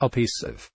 a piece of